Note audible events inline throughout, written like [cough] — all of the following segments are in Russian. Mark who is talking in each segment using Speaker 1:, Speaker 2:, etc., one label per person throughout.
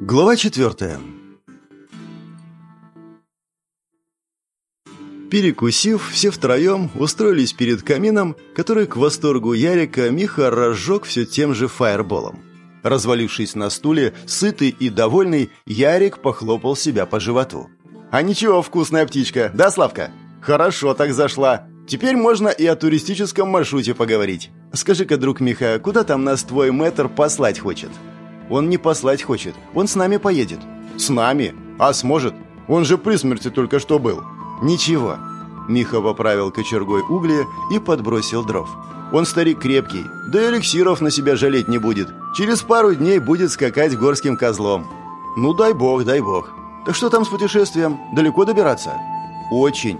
Speaker 1: Глава четвертая. Перекусив, все втроем устроились перед камином, который к восторгу Ярика Миха разжег все тем же фаерболом. Развалившись на стуле, сытый и довольный, Ярик похлопал себя по животу. «А ничего, вкусная птичка, да, Славка? Хорошо так зашла. Теперь можно и о туристическом маршруте поговорить. Скажи-ка, друг Миха, куда там нас твой мэтр послать хочет?» Он не послать хочет. Он с нами поедет». «С нами? А сможет? Он же при смерти только что был». «Ничего». Миха поправил кочергой угли и подбросил дров. «Он старик крепкий, да и эликсиров на себя жалеть не будет. Через пару дней будет скакать горским козлом». «Ну, дай бог, дай бог. Так что там с путешествием? Далеко добираться?» «Очень».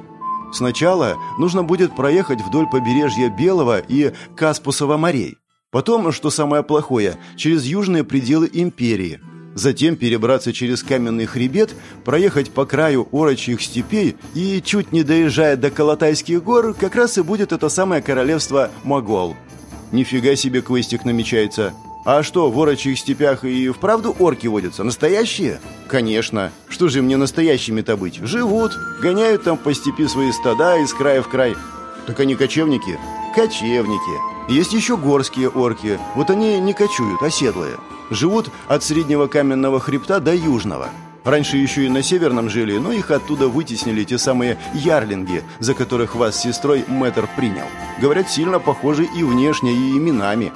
Speaker 1: Сначала нужно будет проехать вдоль побережья Белого и Каспусова морей. Потом, что самое плохое, через южные пределы империи. Затем перебраться через каменный хребет, проехать по краю орочьих степей и, чуть не доезжая до Калатайских гор, как раз и будет это самое королевство Могол. Нифига себе квестик намечается. А что, в орочьих степях и вправду орки водятся? Настоящие? Конечно. Что же мне настоящими-то быть? Живут, гоняют там по степи свои стада из края в край. Так они кочевники? Кочевники. Есть еще горские орки. Вот они не кочуют, а седлые. Живут от среднего каменного хребта до южного. Раньше еще и на северном жили, но их оттуда вытеснили те самые ярлинги, за которых вас с сестрой мэтр принял. Говорят, сильно похожи и внешне, и именами.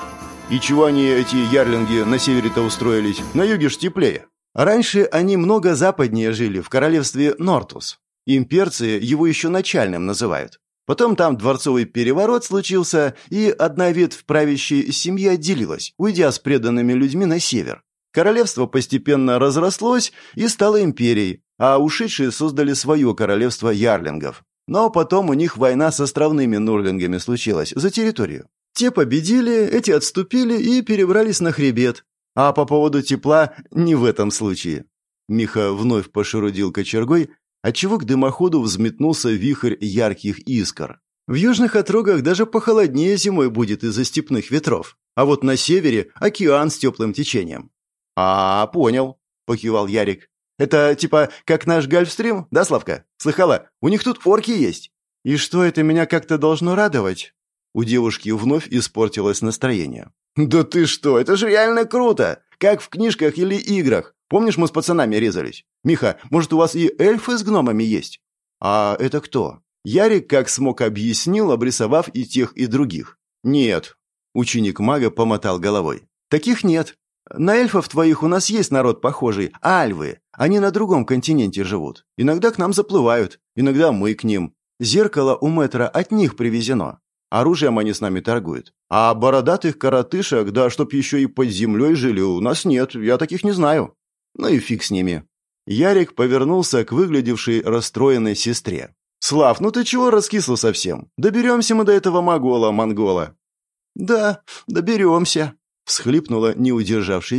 Speaker 1: И чего они, эти ярлинги, на севере-то устроились? На юге ж теплее. Раньше они много западнее жили, в королевстве Нортус. Имперцы его еще начальным называют. Потом там дворцовый переворот случился, и одна ветвь правящей семьи отделилась, уйдя с преданными людьми на север. Королевство постепенно разрослось и стало империей, а ушедшие создали свое королевство ярлингов. Но потом у них война с островными нурлингами случилась за территорию. Те победили, эти отступили и перебрались на хребет. А по поводу тепла не в этом случае. Миха вновь пошерудил кочергой, отчего к дымоходу взметнулся вихрь ярких искр. В южных отрогах даже похолоднее зимой будет из-за степных ветров, а вот на севере океан с теплым течением. «А, понял», — покивал Ярик. «Это типа как наш Гольфстрим, да, Славка? Слыхала, у них тут орки есть». «И что это меня как-то должно радовать?» У девушки вновь испортилось настроение. «Да ты что, это же реально круто! Как в книжках или играх. Помнишь, мы с пацанами резались? Миха, может, у вас и эльфы с гномами есть? А это кто? Ярик как смог объяснил, обрисовав и тех, и других. Нет. Ученик мага помотал головой. Таких нет. На эльфов твоих у нас есть народ похожий, альвы. Они на другом континенте живут. Иногда к нам заплывают, иногда мы к ним. Зеркало у мэтра от них привезено. Оружием они с нами торгуют. А бородатых коротышек, да чтоб еще и под землей жили, у нас нет, я таких не знаю. Ну и фиг с ними. Ярик повернулся к выглядевшей расстроенной сестре. «Слав, ну ты чего раскисла совсем? Доберемся мы до этого могола-монгола». «Да, доберемся», — всхлипнула, не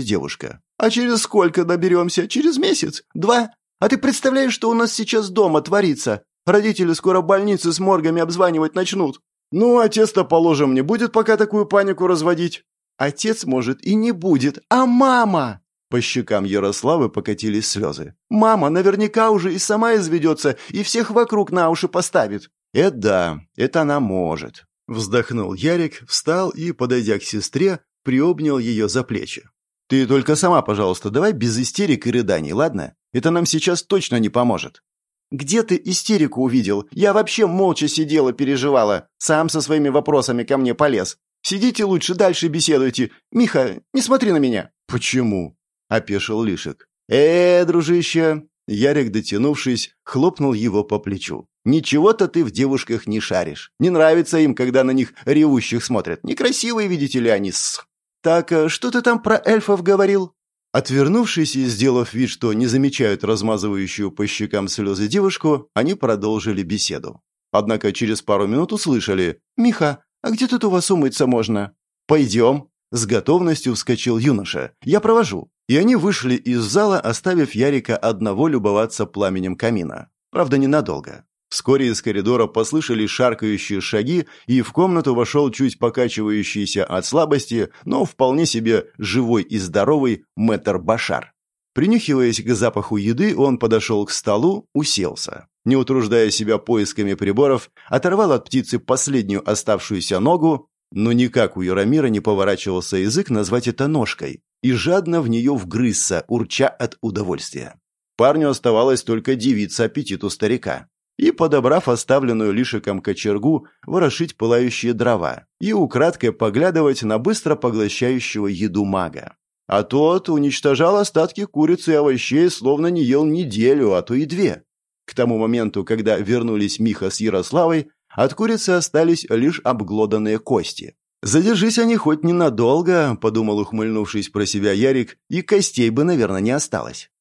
Speaker 1: девушка. «А через сколько доберемся? Через месяц? Два? А ты представляешь, что у нас сейчас дома творится? Родители скоро больницы с моргами обзванивать начнут. Ну, отец-то, положим, не будет пока такую панику разводить». «Отец, может, и не будет, а мама!» По щекам Ярославы покатились слезы. «Мама наверняка уже и сама изведется, и всех вокруг на уши поставит». «Это да, это она может». Вздохнул Ярик, встал и, подойдя к сестре, приобнял ее за плечи. «Ты только сама, пожалуйста, давай без истерик и рыданий, ладно? Это нам сейчас точно не поможет». «Где ты истерику увидел? Я вообще молча сидела, переживала. Сам со своими вопросами ко мне полез. Сидите лучше, дальше беседуйте. Миха, не смотри на меня». «Почему?» Опешил Лишек. «Э, дружище!» Ярик, дотянувшись, хлопнул его по плечу. «Ничего-то ты в девушках не шаришь. Не нравится им, когда на них ревущих смотрят. Некрасивые, видите ли, они с...» «Так, э, что ты там про эльфов говорил?» Отвернувшись и сделав вид, что не замечают размазывающую по щекам слезы девушку, они продолжили беседу. Однако через пару минут услышали «Миха, а где тут у вас умыться можно?» «Пойдем», — с готовностью вскочил юноша. «Я провожу». И они вышли из зала, оставив Ярика одного любоваться пламенем камина. Правда, ненадолго. Вскоре из коридора послышались шаркающие шаги, и в комнату вошел чуть покачивающийся от слабости, но вполне себе живой и здоровый мэтр Башар. Принюхиваясь к запаху еды, он подошел к столу, уселся. Не утруждая себя поисками приборов, оторвал от птицы последнюю оставшуюся ногу, но никак у Яромира не поворачивался язык назвать это ножкой, и жадно в нее вгрызся, урча от удовольствия. Парню оставалось только дивиться аппетиту старика и, подобрав оставленную лишиком кочергу, ворошить пылающие дрова и украдкой поглядывать на быстро поглощающего еду мага. А тот уничтожал остатки курицы и овощей, словно не ел неделю, а то и две. К тому моменту, когда вернулись Миха с Ярославой, от курицы остались лишь обглоданные кости. «Задержись они хоть ненадолго», — подумал, ухмыльнувшись про себя Ярик, «и костей бы, наверное, не осталось».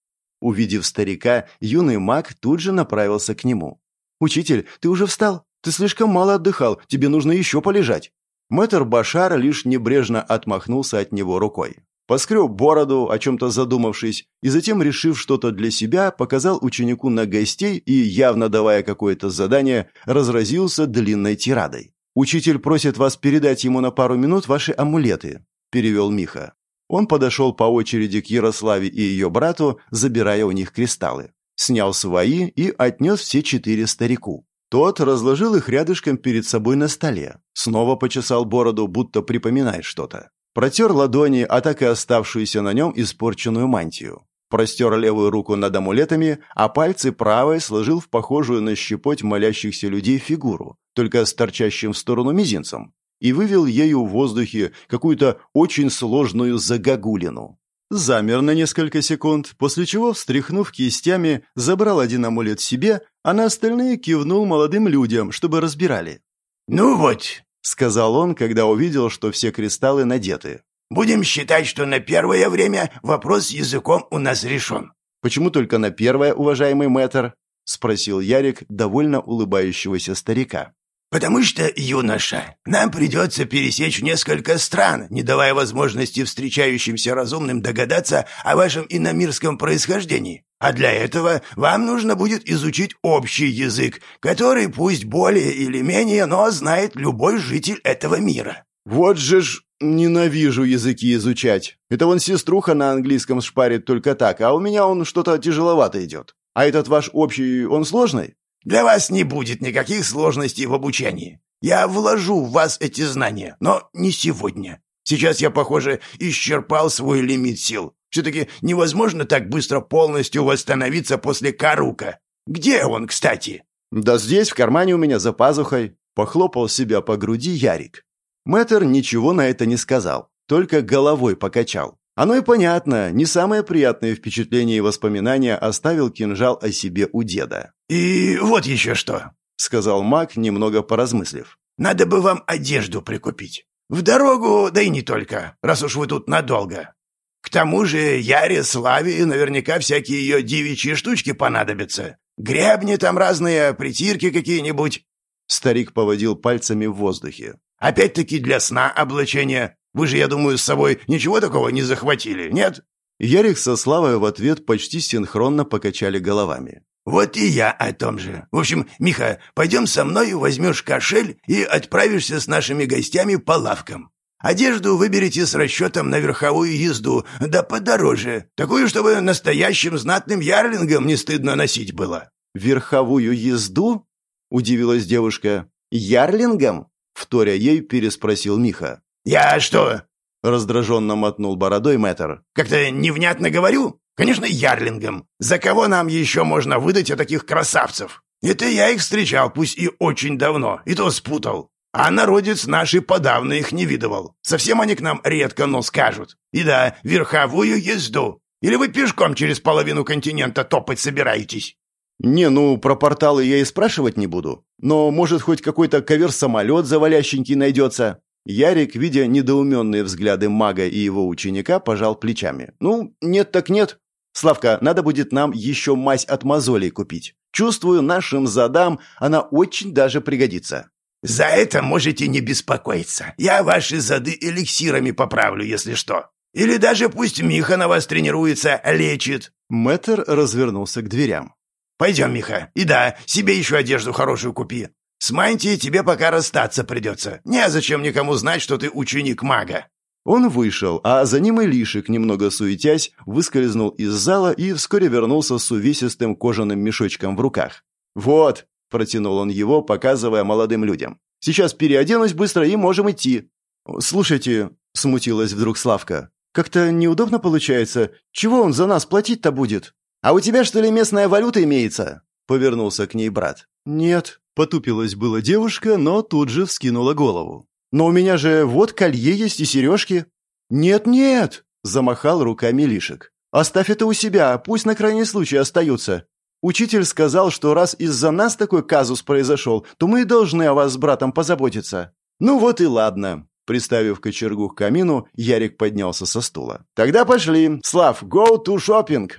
Speaker 1: Увидев старика, юный маг тут же направился к нему. «Учитель, ты уже встал? Ты слишком мало отдыхал, тебе нужно еще полежать». Мэтр Башар лишь небрежно отмахнулся от него рукой. Поскреб бороду, о чем-то задумавшись, и затем, решив что-то для себя, показал ученику на гостей и, явно давая какое-то задание, разразился длинной тирадой. «Учитель просит вас передать ему на пару минут ваши амулеты», – перевел Миха. Он подошел по очереди к Ярославе и ее брату, забирая у них кристаллы. Снял свои и отнес все четыре старику. Тот разложил их рядышком перед собой на столе. Снова почесал бороду, будто припоминая что-то. Протер ладони, а так и оставшуюся на нем испорченную мантию. Простер левую руку над амулетами, а пальцы правой сложил в похожую на щепоть молящихся людей фигуру, только с торчащим в сторону мизинцем, и вывел ею в воздухе какую-то очень сложную загогулину. Замер на несколько секунд, после чего, встряхнув кистями, забрал один амулет себе, а на остальные кивнул молодым людям, чтобы разбирали.
Speaker 2: «Ну вот, —
Speaker 1: сказал он, когда увидел, что все кристаллы надеты.
Speaker 2: «Будем считать, что на первое время вопрос с языком у нас решен».
Speaker 1: «Почему только на первое, уважаемый мэтр?» — спросил Ярик, довольно улыбающегося старика.
Speaker 2: «Потому что, юноша, нам придется пересечь несколько стран, не давая возможности встречающимся разумным догадаться о вашем иномирском происхождении. А для этого вам нужно будет изучить общий язык, который пусть более или менее, но знает любой житель этого мира».
Speaker 1: «Вот же ж ненавижу языки изучать. Это вон сеструха на английском шпарит только так, а у меня он что-то тяжеловато идет. А этот ваш общий, он сложный?»
Speaker 2: Для вас не будет никаких сложностей в обучении. Я вложу в вас эти знания, но не сегодня. Сейчас я, похоже, исчерпал свой лимит сил. Все-таки невозможно так быстро полностью восстановиться после Карука. Где он, кстати?»
Speaker 1: «Да здесь, в кармане у меня за пазухой», — похлопал себя по груди Ярик. Мэтр ничего на это не сказал, только головой покачал. Оно и понятно, не самое приятное впечатление и воспоминания оставил кинжал о себе у деда.
Speaker 2: «И вот еще что», —
Speaker 1: сказал маг, немного поразмыслив.
Speaker 2: «Надо бы вам одежду прикупить. В дорогу, да и не только, раз уж вы тут надолго. К тому же Яре, Славе наверняка всякие ее девичьи штучки понадобятся. Гребни там разные, притирки какие-нибудь».
Speaker 1: Старик поводил пальцами в воздухе.
Speaker 2: «Опять-таки для сна облачение. Вы же, я думаю, с собой ничего такого не захватили, нет?»
Speaker 1: Ярик со Славой в ответ почти синхронно покачали головами.
Speaker 2: «Вот и я о том же. В общем, Миха, пойдем со мной, возьмешь кошель и отправишься с нашими гостями по лавкам. Одежду выберите с расчетом на верховую езду, да подороже. Такую, чтобы настоящим знатным ярлингам не стыдно носить было».
Speaker 1: «Верховую езду?» — удивилась девушка. «Ярлингам?» — вторя ей переспросил Миха.
Speaker 2: «Я что?»
Speaker 1: — раздраженно мотнул бородой мэтр.
Speaker 2: «Как-то невнятно говорю? Конечно, ярлингом. За кого нам еще можно выдать о таких красавцев? Это я их встречал, пусть и очень давно, и то спутал. А народец наши подавно их не видывал. Совсем они к нам редко но скажут. И да, верховую езду. Или вы пешком через половину континента топать собираетесь?»
Speaker 1: «Не, ну, про порталы я и спрашивать не буду. Но, может, хоть какой-то ковер-самолет завалященький найдется?» Ярик, видя недоуменные взгляды мага и его ученика, пожал плечами. «Ну, нет так нет. Славка, надо будет нам еще мазь от мозолей купить. Чувствую, нашим задам она очень даже пригодится».
Speaker 2: «За это можете не беспокоиться. Я ваши зады эликсирами поправлю, если что. Или даже пусть Миха на вас тренируется, лечит».
Speaker 1: Мэтр развернулся к дверям.
Speaker 2: «Пойдем, Миха. И да, себе еще одежду хорошую купи. С мантией тебе пока расстаться придется. Незачем никому знать, что ты ученик мага».
Speaker 1: Он вышел, а за ним и Лишек, немного суетясь, выскользнул из зала и вскоре вернулся с увесистым кожаным мешочком в руках. «Вот», — протянул он его, показывая молодым людям. «Сейчас переоденусь быстро и можем идти». «Слушайте», — смутилась вдруг Славка, — «как-то неудобно получается. Чего он за нас платить-то будет?» «А у тебя, что ли, местная валюта имеется?» — повернулся к ней брат. «Нет», — потупилась была девушка, но тут же вскинула голову. «Но у меня же вот колье есть и сережки». «Нет-нет», — замахал руками Лишек. «Оставь это у себя, пусть на крайний случай остаются. Учитель сказал, что раз из-за нас такой казус произошел, то мы и должны о вас с братом позаботиться». «Ну вот и ладно». Приставив кочергу к камину, Ярик поднялся со стула. «Тогда пошли. Слав, go to shopping!»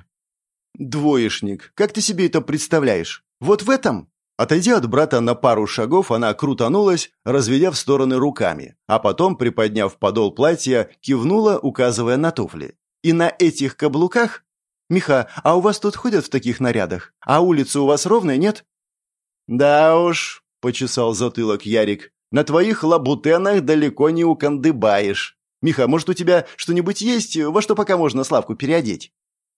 Speaker 1: «Двоечник, как ты себе это представляешь? Вот в этом?» Отойдя от брата на пару шагов, она крутанулась, разведя в стороны руками, а потом, приподняв подол платья, кивнула, указывая на туфли. «И на этих каблуках? Миха, а у вас тут ходят в таких нарядах? А улица у вас ровная, нет?» «Да уж», — почесал затылок Ярик, — «на твоих лабутенах далеко не укандыбаешь. Миха, может, у тебя что-нибудь есть, во что пока можно Славку переодеть?»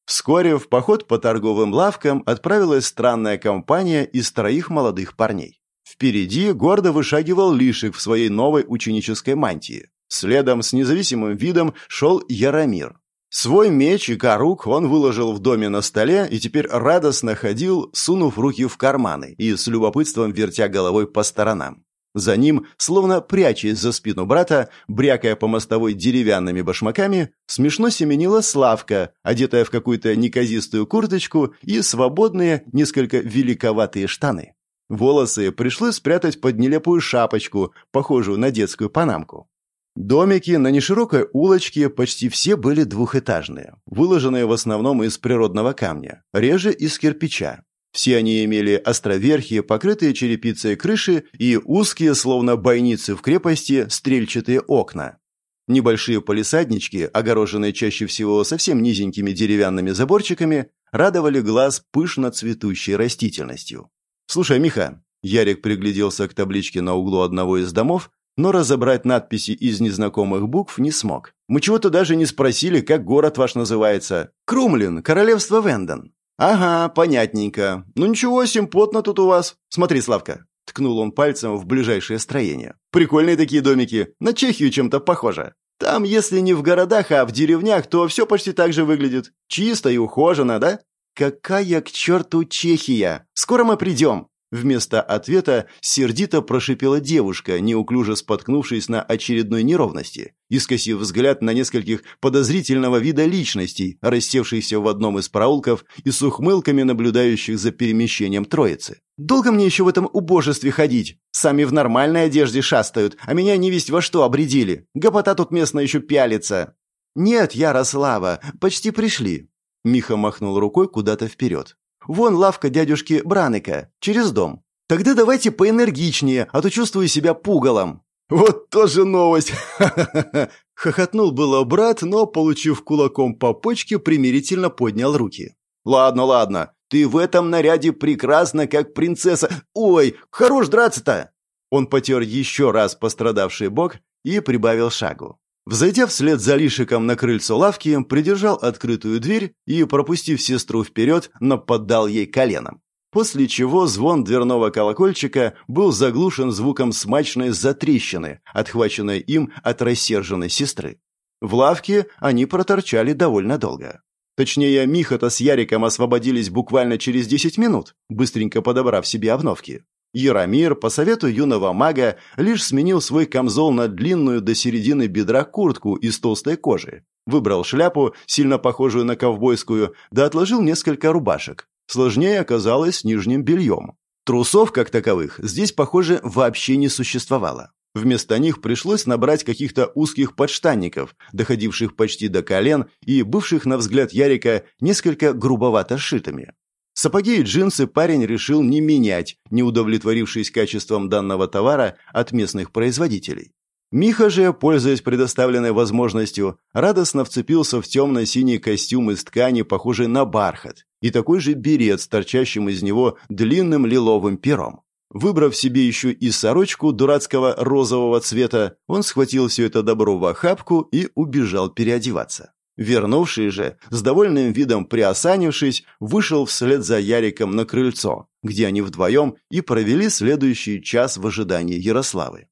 Speaker 1: Вскоре в поход по торговым лавкам отправилась странная компания из троих молодых парней. Впереди гордо вышагивал Лишик в своей новой ученической мантии. Следом с независимым видом шел Яромир. Свой меч и корук он выложил в доме на столе и теперь радостно ходил, сунув руки в карманы и с любопытством вертя головой по сторонам. За ним, словно прячась за спину брата, брякая по мостовой деревянными башмаками, смешно семенила Славка, одетая в какую-то неказистую курточку и свободные, несколько великоватые штаны. Волосы пришлось спрятать под нелепую шапочку, похожую на детскую панамку. Домики на неширокой улочке почти все были двухэтажные, выложенные в основном из природного камня, реже из кирпича. Все они имели островерхие, покрытые черепицей крыши и узкие, словно бойницы в крепости, стрельчатые окна. Небольшие полисаднички, огороженные чаще всего совсем низенькими деревянными заборчиками, радовали глаз пышно цветущей растительностью. «Слушай, Миха», — Ярик пригляделся к табличке на углу одного из домов, но разобрать надписи из незнакомых букв не смог. «Мы чего-то даже не спросили, как город ваш называется. Крумлин, королевство Вендон. «Ага, понятненько. Ну ничего, симпотно тут у вас. Смотри, Славка». Ткнул он пальцем в ближайшее строение. «Прикольные такие домики. На Чехию чем-то похоже. Там, если не в городах, а в деревнях, то все почти так же выглядит. Чисто и ухоженно, да?» «Какая к черту Чехия? Скоро мы придем!» Вместо ответа сердито прошипела девушка, неуклюже споткнувшись на очередной неровности, и скосив взгляд на нескольких подозрительного вида личностей, рассевшихся в одном из проулков и с ухмылками наблюдающих за перемещением троицы. «Долго мне еще в этом убожестве ходить? Сами в нормальной одежде шастают, а меня не весть во что обредили. Гопота тут местно еще пялится». «Нет, Ярослава, почти пришли». Миха махнул рукой куда-то вперед. Вон лавка дядюшки Браника, через дом. Тогда давайте поэнергичнее, а то чувствую себя пугалом». «Вот тоже новость!» [laughs] Хохотнул было брат, но, получив кулаком по почке, примирительно поднял руки. «Ладно, ладно, ты в этом наряде прекрасна, как принцесса. Ой, хорош драться-то!» Он потер еще раз пострадавший бок и прибавил шагу. Взойдя вслед за Лишиком на крыльцо лавки, придержал открытую дверь и, пропустив сестру вперед, наподдал ей коленом. После чего звон дверного колокольчика был заглушен звуком смачной затрещины, отхваченной им от рассерженной сестры. В лавке они проторчали довольно долго. Точнее, Миха-то с Яриком освободились буквально через 10 минут, быстренько подобрав себе обновки. Яромир, по совету юного мага, лишь сменил свой камзол на длинную до середины бедра куртку из толстой кожи. Выбрал шляпу, сильно похожую на ковбойскую, да отложил несколько рубашек. Сложнее оказалось с нижним бельем. Трусов, как таковых, здесь, похоже, вообще не существовало. Вместо них пришлось набрать каких-то узких подштанников, доходивших почти до колен и бывших, на взгляд Ярика, несколько грубовато сшитыми. Сапоги и джинсы парень решил не менять, не удовлетворившись качеством данного товара от местных производителей. Миха же, пользуясь предоставленной возможностью, радостно вцепился в темно-синий костюм из ткани, похожий на бархат, и такой же берет с торчащим из него длинным лиловым пером. Выбрав себе еще и сорочку дурацкого розового цвета, он схватил все это добро в охапку и убежал переодеваться. Вернувший же, с довольным видом приосанившись, вышел вслед за Яриком на крыльцо, где они вдвоем и провели следующий час в ожидании Ярославы.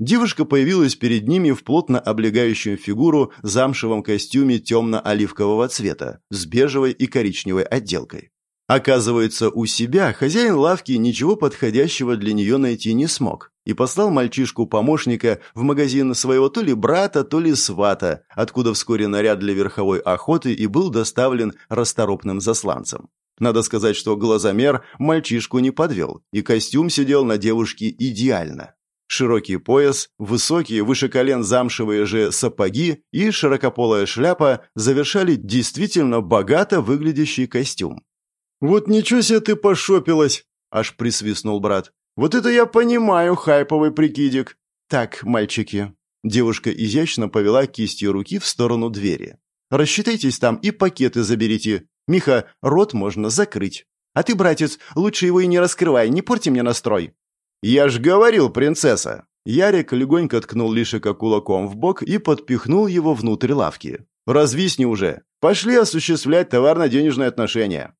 Speaker 1: Девушка появилась перед ними в плотно облегающем фигуру замшевом костюме темно-оливкового цвета с бежевой и коричневой отделкой. Оказывается, у себя хозяин лавки ничего подходящего для нее найти не смог и послал мальчишку-помощника в магазин своего то ли брата, то ли свата, откуда вскоре наряд для верховой охоты и был доставлен расторопным засланцем. Надо сказать, что глазомер мальчишку не подвел, и костюм сидел на девушке идеально. Широкий пояс, высокие, выше колен замшевые же сапоги и широкополая шляпа завершали действительно богато выглядящий костюм. «Вот ничего себе ты пошопилась!» — аж присвистнул брат. «Вот это я понимаю, хайповый прикидик!» «Так, мальчики...» Девушка изящно повела кистью руки в сторону двери. «Рассчитайтесь там и пакеты заберите. Миха, рот можно закрыть. А ты, братец, лучше его и не раскрывай, не порти мне настрой». «Я ж говорил, принцесса!» Ярик легонько ткнул Лишика кулаком в бок и подпихнул его внутрь лавки. «Развисни уже! Пошли осуществлять товарно-денежные отношения!»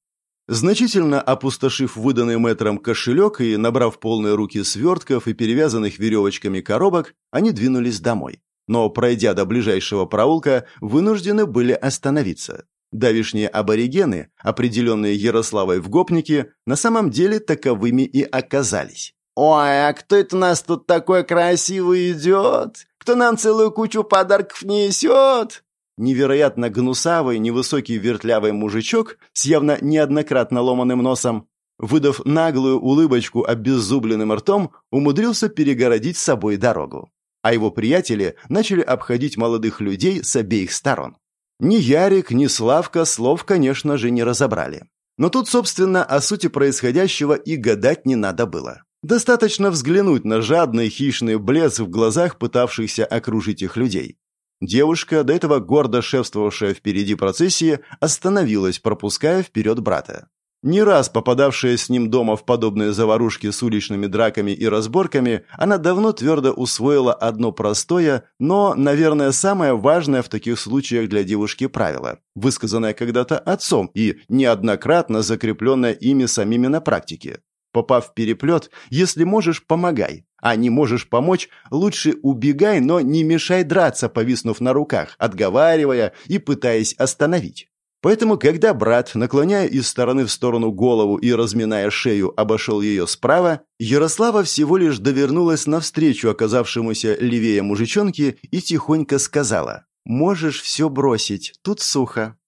Speaker 1: Значительно опустошив выданный мэтром кошелек и набрав полные руки свертков и перевязанных веревочками коробок, они двинулись домой. Но, пройдя до ближайшего проулка, вынуждены были остановиться. Давишние аборигены, определенные Ярославой в гопники, на самом деле таковыми и оказались. «Ой, а кто это нас тут такой красивый идет? Кто нам целую кучу подарков несет?» Невероятно гнусавый, невысокий вертлявый мужичок с явно неоднократно ломаным носом, выдав наглую улыбочку обеззубленным ртом, умудрился перегородить с собой дорогу. А его приятели начали обходить молодых людей с обеих сторон. Ни Ярик, ни Славка слов, конечно же, не разобрали. Но тут, собственно, о сути происходящего и гадать не надо было. Достаточно взглянуть на жадный хищный блеск в глазах пытавшихся окружить их людей. Девушка, до этого гордо шефствовавшая впереди процессии, остановилась, пропуская вперед брата. Не раз попадавшая с ним дома в подобные заварушки с уличными драками и разборками, она давно твердо усвоила одно простое, но, наверное, самое важное в таких случаях для девушки правило, высказанное когда-то отцом и неоднократно закрепленное ими самими на практике. Попав в переплет, если можешь, помогай. А не можешь помочь, лучше убегай, но не мешай драться, повиснув на руках, отговаривая и пытаясь остановить. Поэтому, когда брат, наклоняя из стороны в сторону голову и разминая шею, обошел ее справа, Ярослава всего лишь довернулась навстречу оказавшемуся левее мужичонке и тихонько сказала «Можешь все бросить, тут сухо».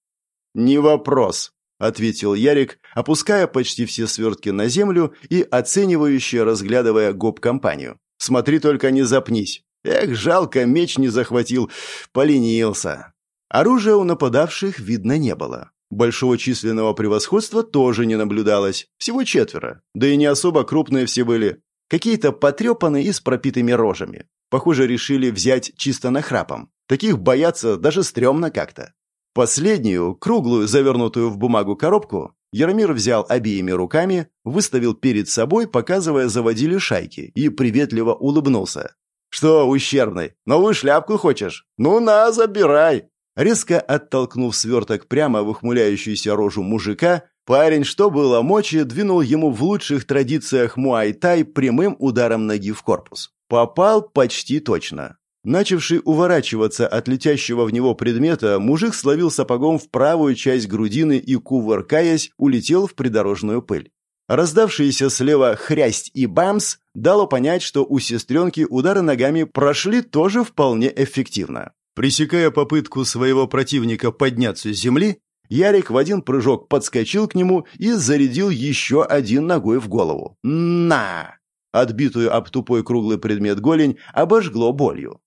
Speaker 1: «Не вопрос», ответил Ярик, опуская почти все свертки на землю и оценивающе разглядывая гоп-компанию. «Смотри только не запнись. Эх, жалко, меч не захватил, поленился». Оружия у нападавших видно не было. Большого численного превосходства тоже не наблюдалось. Всего четверо. Да и не особо крупные все были. Какие-то потрепанные и с пропитыми рожами. Похоже, решили взять чисто нахрапом. Таких бояться даже стрёмно как-то. Последнюю, круглую, завернутую в бумагу коробку, Яромир взял обеими руками, выставил перед собой, показывая заводили шайки, и приветливо улыбнулся. «Что, ущербный, новую шляпку хочешь? Ну на, забирай!» Резко оттолкнув сверток прямо в ухмыляющуюся рожу мужика, парень, что было мочи, двинул ему в лучших традициях муай-тай прямым ударом ноги в корпус. Попал почти точно. Начавший уворачиваться от летящего в него предмета, мужик словил сапогом в правую часть грудины и, кувыркаясь, улетел в придорожную пыль. Раздавшиеся слева хрясть и бамс дало понять, что у сестренки удары ногами прошли тоже вполне эффективно. Пресекая попытку своего противника подняться с земли, Ярик в один прыжок подскочил к нему и зарядил еще один ногой в голову. «На!» Отбитую об тупой круглый предмет голень обожгло болью.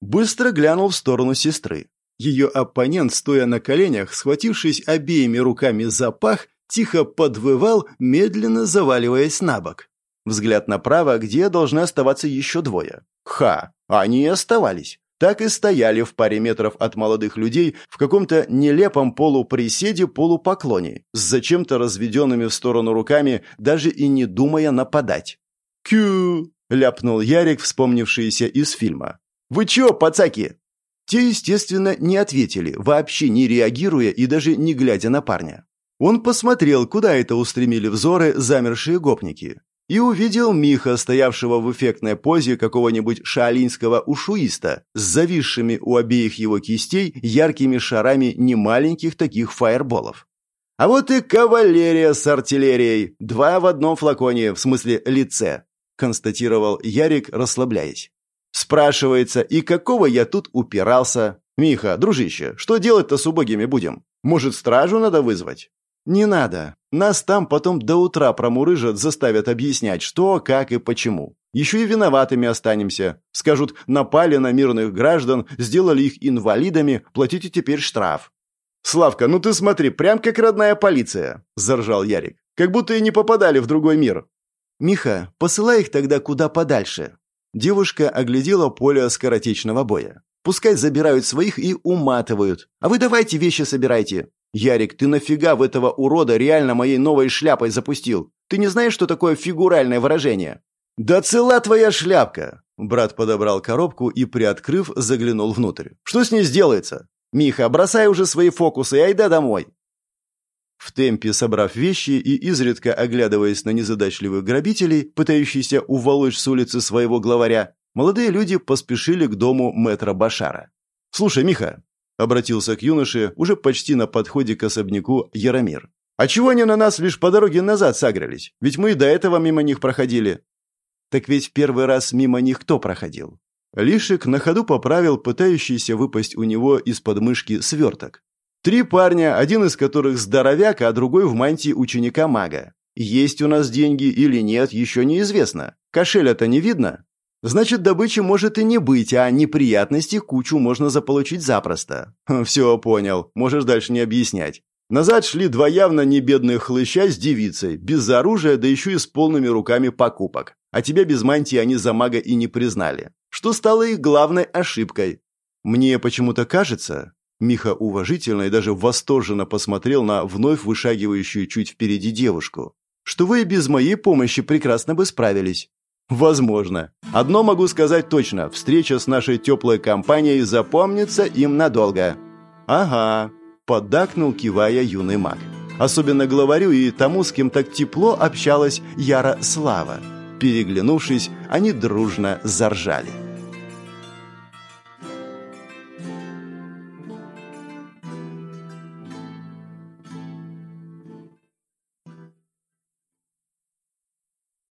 Speaker 1: Быстро глянул в сторону сестры. Ее оппонент, стоя на коленях, схватившись обеими руками за пах, тихо подвывал, медленно заваливаясь на бок. Взгляд направо, где должны оставаться еще двое. Ха! Они и оставались. Так и стояли в паре метров от молодых людей в каком-то нелепом полуприседе-полупоклоне, с зачем-то разведенными в сторону руками, даже и не думая нападать. «Кю!» — ляпнул Ярик, вспомнившийся из фильма. «Вы чё, пацаки?» Те, естественно, не ответили, вообще не реагируя и даже не глядя на парня. Он посмотрел, куда это устремили взоры замершие гопники, и увидел Миха, стоявшего в эффектной позе какого-нибудь шаолинского ушуиста, с зависшими у обеих его кистей яркими шарами немаленьких таких фаерболов. А вот и кавалерия с артиллерией, два в одном флаконе, в смысле лице, констатировал Ярик, расслабляясь. Спрашивается, и какого я тут упирался? Миха, дружище, что делать-то с убогими будем? Может, стражу надо вызвать? Не надо. Нас там потом до утра промурыжат, заставят объяснять, что, как и почему. Еще и виноватыми останемся. Скажут, напали на мирных граждан, сделали их инвалидами, платите теперь штраф. «Славка, ну ты смотри, прям как родная полиция», – заржал Ярик. «Как будто и не попадали в другой мир». «Миха, посылай их тогда куда подальше», Девушка оглядела поле скоротечного боя. Пускай забирают своих и уматывают. А вы давайте вещи собирайте. Ярик, ты нафига в этого урода реально моей новой шляпой запустил? Ты не знаешь, что такое фигуральное выражение? Да цела твоя шляпка. Брат подобрал коробку и, приоткрыв, заглянул внутрь. Что с ней сделается? Миха, бросай уже свои фокусы и айда домой. В темпе собрав вещи и изредка оглядываясь на незадачливых грабителей, пытающихся уволочь с улицы своего главаря, молодые люди поспешили к дому мэтра Башара. «Слушай, Миха», — обратился к юноше, уже почти на подходе к особняку Яромир. «А чего они на нас лишь по дороге назад сагрались? Ведь мы и до этого мимо них проходили». «Так ведь первый раз мимо них кто проходил?» Лишик на ходу поправил пытающийся выпасть у него из подмышки сверток. Три парня, один из которых здоровяк, а другой в мантии ученика-мага. Есть у нас деньги или нет, еще неизвестно. Кошеля-то не видно. Значит, добычи может и не быть, а неприятностей кучу можно заполучить запросто. Все, понял. Можешь дальше не объяснять. Назад шли два явно не хлыща с девицей, без оружия, да еще и с полными руками покупок. А тебя без мантии они за мага и не признали. Что стало их главной ошибкой. Мне почему-то кажется, Миха уважительно и даже восторженно посмотрел на вновь вышагивающую чуть впереди девушку. «Что вы и без моей помощи прекрасно бы справились». «Возможно. Одно могу сказать точно. Встреча с нашей теплой компанией запомнится им надолго». «Ага», — поддакнул, кивая юный маг. «Особенно главарю и тому, с кем так тепло общалась Яра Слава». Переглянувшись, они дружно заржали.